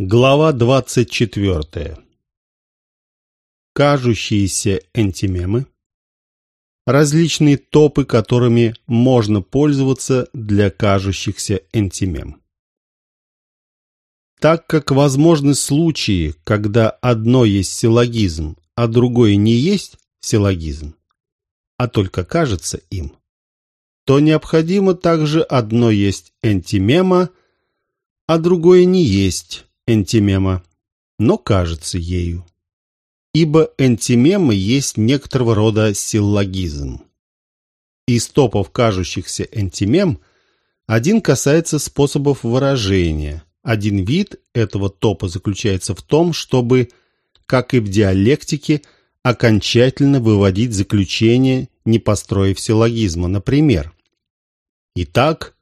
Глава 24. Кажущиеся энтимемы. Различные топы, которыми можно пользоваться для кажущихся энтимем. Так как возможны случаи, когда одно есть силлогизм, а другое не есть силлогизм, а только кажется им, то необходимо также одно есть энтимема, а другое не есть энтимема, но кажется ею. Ибо энтимемы есть некоторого рода силлогизм. Из топов кажущихся энтимем один касается способов выражения. Один вид этого топа заключается в том, чтобы, как и в диалектике, окончательно выводить заключение, не построив силлогизма. Например, «Итак,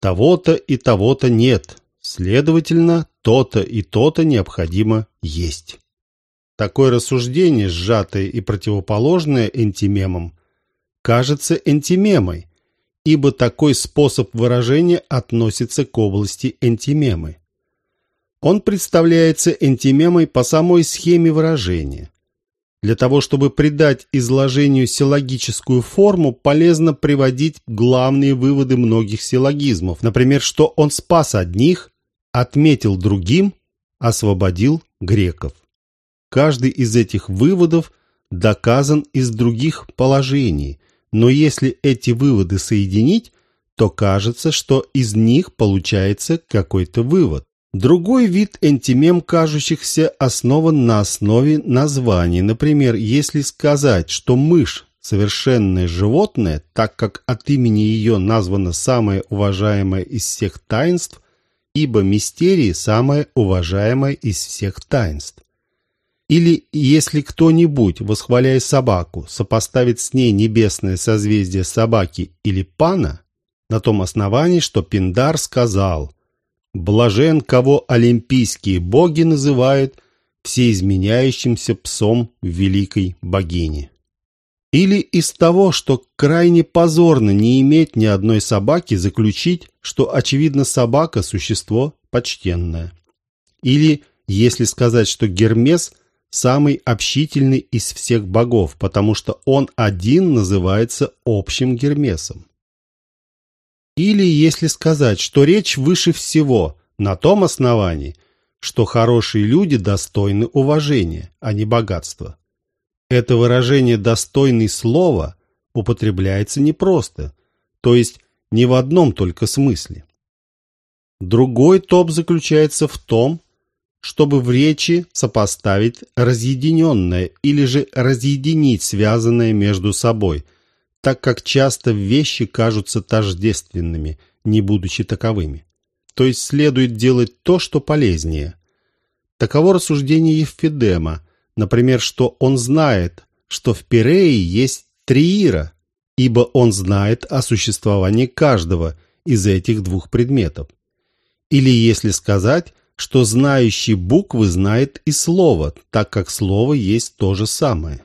того-то и того-то нет, следовательно, то-то и то-то необходимо есть. Такое рассуждение, сжатое и противоположное энтимемам, кажется энтимемой, ибо такой способ выражения относится к области энтимемы. Он представляется энтимемой по самой схеме выражения. Для того, чтобы придать изложению силлогическую форму, полезно приводить главные выводы многих силлогизмов, например, что он спас одних, отметил другим, освободил греков. Каждый из этих выводов доказан из других положений, но если эти выводы соединить, то кажется, что из них получается какой-то вывод. Другой вид энтимем кажущихся основан на основе названий. Например, если сказать, что мышь – совершенное животное, так как от имени ее названо самое уважаемое из всех таинств, ибо мистерии самое уважаемое из всех таинств. Или если кто-нибудь, восхваляя собаку, сопоставит с ней небесное созвездие собаки или пана, на том основании, что Пиндар сказал «Блажен, кого олимпийские боги называют всеизменяющимся псом великой богини». Или из того, что крайне позорно не иметь ни одной собаки, заключить, что, очевидно, собака – существо почтенное. Или, если сказать, что Гермес – самый общительный из всех богов, потому что он один называется общим Гермесом. Или, если сказать, что речь выше всего на том основании, что хорошие люди достойны уважения, а не богатства. Это выражение «достойный слова» употребляется непросто, то есть не в одном только смысле. Другой топ заключается в том, чтобы в речи сопоставить разъединенное или же разъединить связанное между собой, так как часто вещи кажутся тождественными, не будучи таковыми. То есть следует делать то, что полезнее. Таково рассуждение Евфидема, Например, что он знает, что в Пирее есть триира, ибо он знает о существовании каждого из этих двух предметов. Или если сказать, что знающий буквы знает и слово, так как слово есть то же самое.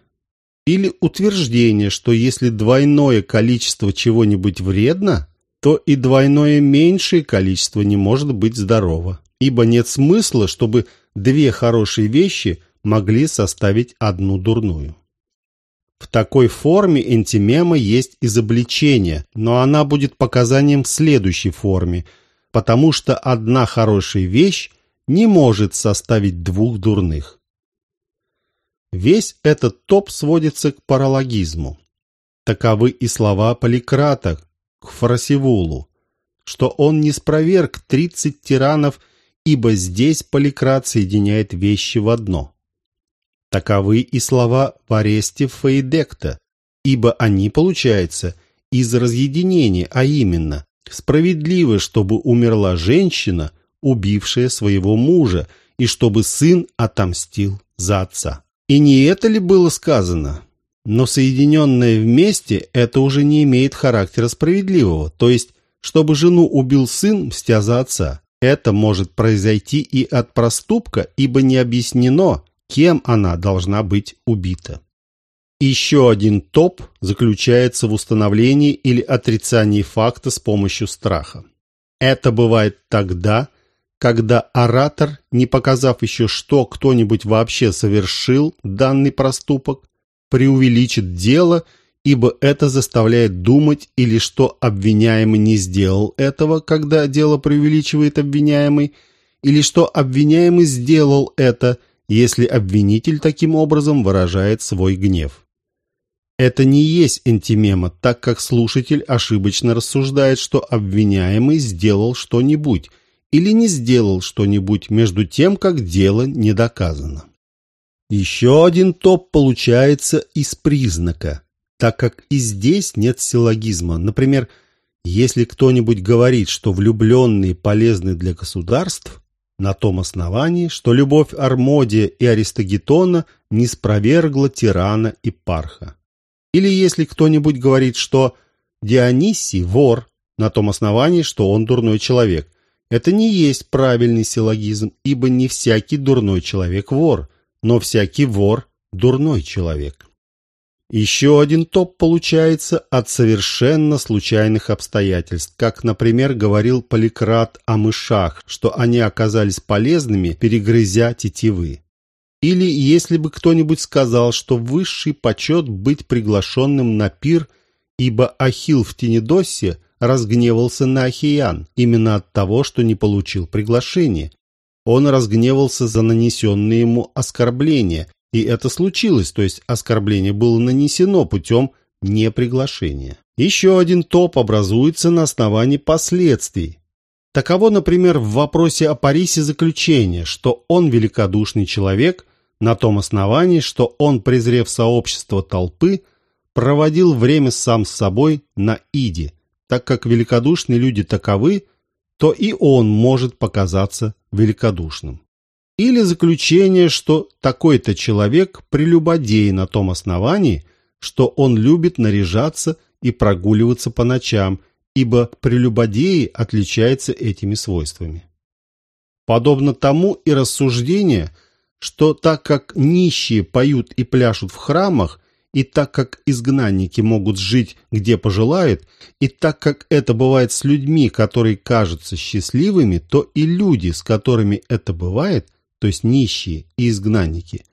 Или утверждение, что если двойное количество чего-нибудь вредно, то и двойное меньшее количество не может быть здорово, ибо нет смысла, чтобы две хорошие вещи – могли составить одну дурную. В такой форме энтимема есть изобличение, но она будет показанием в следующей форме, потому что одна хорошая вещь не может составить двух дурных. Весь этот топ сводится к паралогизму. Таковы и слова Поликрата к Фарасивулу, что он не спроверг тридцать тиранов, ибо здесь Поликрат соединяет вещи в одно. Таковы и слова в аресте Фейдекта, ибо они, получается, из разъединения, а именно, справедливо, чтобы умерла женщина, убившая своего мужа, и чтобы сын отомстил за отца. И не это ли было сказано? Но соединенное вместе это уже не имеет характера справедливого, то есть, чтобы жену убил сын, мстя за отца. Это может произойти и от проступка, ибо не объяснено, кем она должна быть убита. Еще один топ заключается в установлении или отрицании факта с помощью страха. Это бывает тогда, когда оратор, не показав еще, что кто-нибудь вообще совершил данный проступок, преувеличит дело, ибо это заставляет думать, или что обвиняемый не сделал этого, когда дело преувеличивает обвиняемый, или что обвиняемый сделал это, если обвинитель таким образом выражает свой гнев. Это не есть антимема, так как слушатель ошибочно рассуждает, что обвиняемый сделал что-нибудь или не сделал что-нибудь между тем, как дело не доказано. Еще один топ получается из признака, так как и здесь нет силлогизма. Например, если кто-нибудь говорит, что влюбленные полезны для государств, на том основании, что любовь Армодия и Аристогетона не спровергла тирана и парха. Или если кто-нибудь говорит, что Дионисий – вор, на том основании, что он дурной человек. Это не есть правильный силлогизм, ибо не всякий дурной человек – вор, но всякий вор – дурной человек. Еще один топ получается от совершенно случайных обстоятельств, как, например, говорил Поликрат о мышах, что они оказались полезными, перегрызя тетивы. Или если бы кто-нибудь сказал, что высший почет быть приглашенным на пир, ибо Ахилл в Тенедосе разгневался на Ахиян именно от того, что не получил приглашение. Он разгневался за нанесенные ему оскорбления, и это случилось, то есть оскорбление было нанесено путем неприглашения. Еще один топ образуется на основании последствий. Таково, например, в вопросе о Парисе заключение, что он великодушный человек, на том основании, что он, презрев сообщество толпы, проводил время сам с собой на Иде, так как великодушные люди таковы, то и он может показаться великодушным. Или заключение, что такой-то человек прелюбодей на том основании, что он любит наряжаться и прогуливаться по ночам, ибо прелюбодеи отличаются этими свойствами. Подобно тому и рассуждение – что так как нищие поют и пляшут в храмах, и так как изгнанники могут жить где пожелают, и так как это бывает с людьми, которые кажутся счастливыми, то и люди, с которыми это бывает, то есть нищие и изгнанники,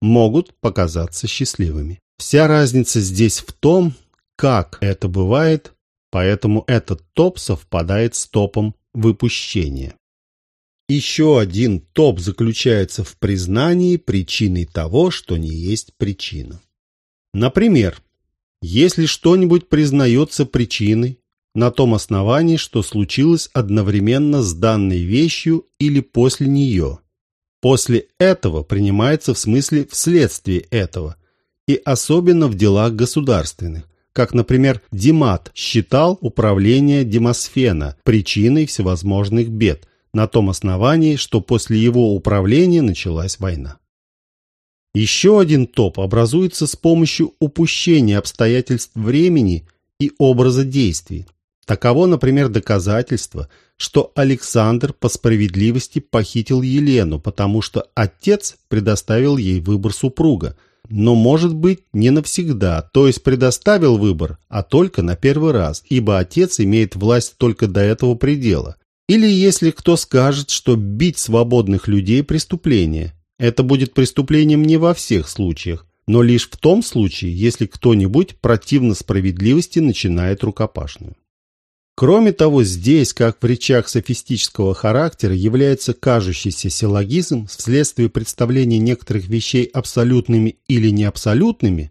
могут показаться счастливыми. Вся разница здесь в том, как это бывает, поэтому этот топ совпадает с топом выпущения. Еще один топ заключается в признании причины того, что не есть причина. Например, если что-нибудь признается причиной, на том основании, что случилось одновременно с данной вещью или после нее. После этого принимается в смысле вследствие этого, и особенно в делах государственных, как, например, Димат считал управление Демосфена причиной всевозможных бед, на том основании, что после его управления началась война. Еще один топ образуется с помощью упущения обстоятельств времени и образа действий. Таково, например, доказательство, что Александр по справедливости похитил Елену, потому что отец предоставил ей выбор супруга, но, может быть, не навсегда, то есть предоставил выбор, а только на первый раз, ибо отец имеет власть только до этого предела. Или если кто скажет, что бить свободных людей – преступление. Это будет преступлением не во всех случаях, но лишь в том случае, если кто-нибудь противно справедливости начинает рукопашную. Кроме того, здесь, как в речах софистического характера, является кажущийся силлогизм вследствие представления некоторых вещей абсолютными или неабсолютными,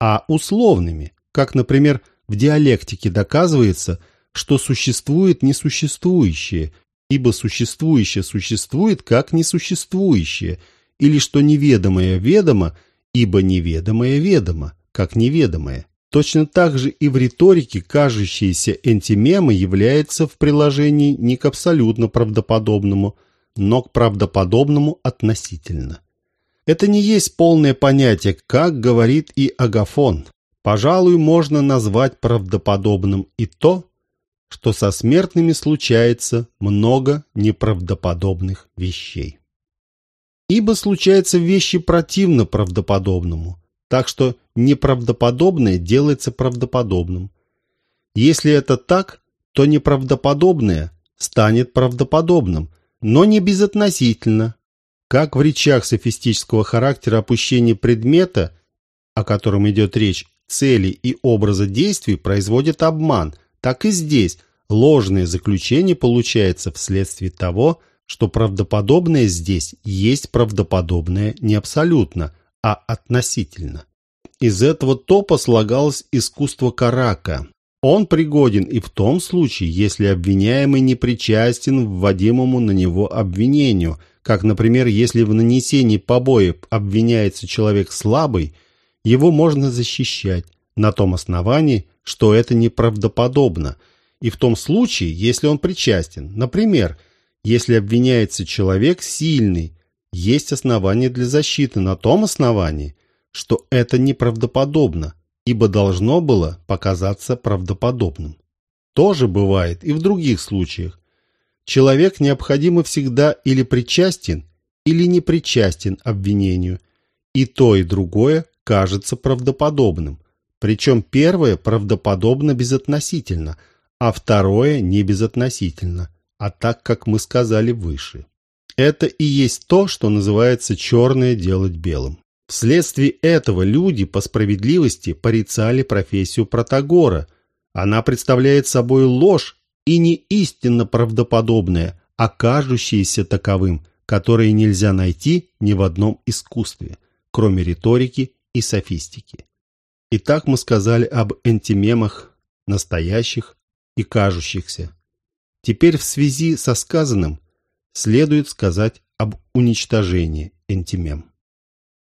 а условными, как, например, в диалектике доказывается – что существует несуществующее, ибо существующее существует как несуществующее, или что неведомое ведомо, ибо неведомое ведомо, как неведомое. Точно так же и в риторике кажущаяся энтимема является в приложении не к абсолютно правдоподобному, но к правдоподобному относительно. Это не есть полное понятие, как говорит и Агафон. Пожалуй, можно назвать правдоподобным и то, что со смертными случается много неправдоподобных вещей. Ибо случаются вещи противно правдоподобному, так что неправдоподобное делается правдоподобным. Если это так, то неправдоподобное станет правдоподобным, но не безотносительно. Как в речах софистического характера опущение предмета, о котором идет речь, цели и образа действий производит обман, так и здесь ложное заключение получается вследствие того, что правдоподобное здесь есть правдоподобное не абсолютно, а относительно. Из этого топа слагалось искусство Карака. Он пригоден и в том случае, если обвиняемый не причастен вводимому на него обвинению, как, например, если в нанесении побоев обвиняется человек слабый, его можно защищать на том основании, что это неправдоподобно, и в том случае, если он причастен. Например, если обвиняется человек сильный, есть основания для защиты на том основании, что это неправдоподобно, ибо должно было показаться правдоподобным. Тоже бывает и в других случаях. Человек необходимо всегда или причастен, или не причастен обвинению, и то и другое кажется правдоподобным, причем первое правдоподобно безотносительно, а второе не безотносительно, а так, как мы сказали выше. Это и есть то, что называется черное делать белым. Вследствие этого люди по справедливости порицали профессию Протагора. Она представляет собой ложь и не истинно правдоподобное, а кажущееся таковым, которое нельзя найти ни в одном искусстве, кроме риторики и софистики. Итак, мы сказали об антимемах, настоящих и кажущихся. Теперь в связи со сказанным следует сказать об уничтожении антимем.